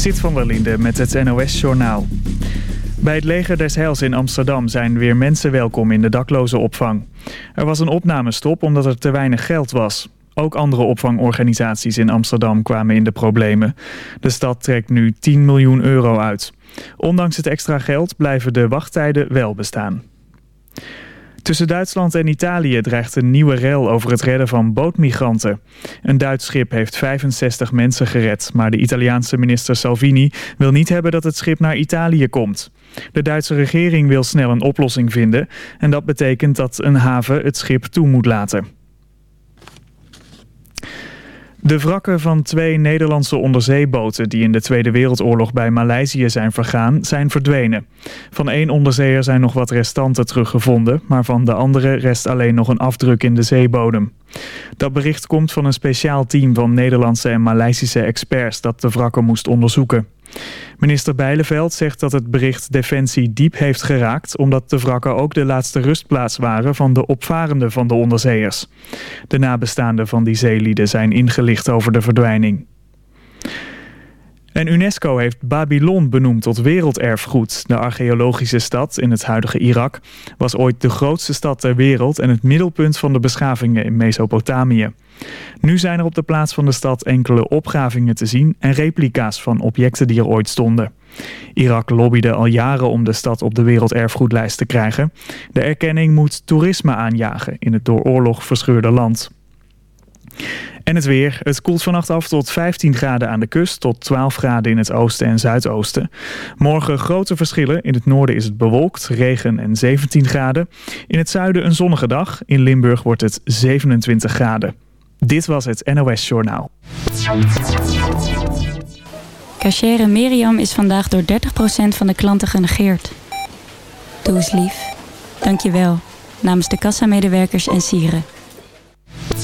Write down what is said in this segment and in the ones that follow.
Sit van der met het NOS-journaal. Bij het leger des Heils in Amsterdam zijn weer mensen welkom in de daklozenopvang. Er was een opnamestop omdat er te weinig geld was. Ook andere opvangorganisaties in Amsterdam kwamen in de problemen. De stad trekt nu 10 miljoen euro uit. Ondanks het extra geld blijven de wachttijden wel bestaan. Tussen Duitsland en Italië dreigt een nieuwe rel over het redden van bootmigranten. Een Duits schip heeft 65 mensen gered, maar de Italiaanse minister Salvini wil niet hebben dat het schip naar Italië komt. De Duitse regering wil snel een oplossing vinden en dat betekent dat een haven het schip toe moet laten. De wrakken van twee Nederlandse onderzeeboten die in de Tweede Wereldoorlog bij Maleisië zijn vergaan, zijn verdwenen. Van één onderzeeër zijn nog wat restanten teruggevonden, maar van de andere rest alleen nog een afdruk in de zeebodem. Dat bericht komt van een speciaal team van Nederlandse en Maleisische experts dat de wrakken moest onderzoeken. Minister Bijleveld zegt dat het bericht Defensie diep heeft geraakt... omdat de wrakken ook de laatste rustplaats waren van de opvarenden van de onderzeeërs. De nabestaanden van die zeelieden zijn ingelicht over de verdwijning. En UNESCO heeft Babylon benoemd tot werelderfgoed. De archeologische stad in het huidige Irak was ooit de grootste stad ter wereld en het middelpunt van de beschavingen in Mesopotamië. Nu zijn er op de plaats van de stad enkele opgravingen te zien en replica's van objecten die er ooit stonden. Irak lobbyde al jaren om de stad op de werelderfgoedlijst te krijgen. De erkenning moet toerisme aanjagen in het door oorlog verscheurde land. En het weer. Het koelt vannacht af tot 15 graden aan de kust... tot 12 graden in het oosten en zuidoosten. Morgen grote verschillen. In het noorden is het bewolkt, regen en 17 graden. In het zuiden een zonnige dag. In Limburg wordt het 27 graden. Dit was het NOS Journaal. Cachere Miriam is vandaag door 30% van de klanten genegeerd. Doe eens lief. Dank je wel. Namens de kassamedewerkers en sieren.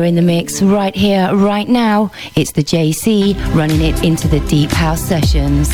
In the mix right here, right now. It's the JC running it into the Deep House Sessions.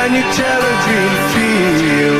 Can you tell a dream feel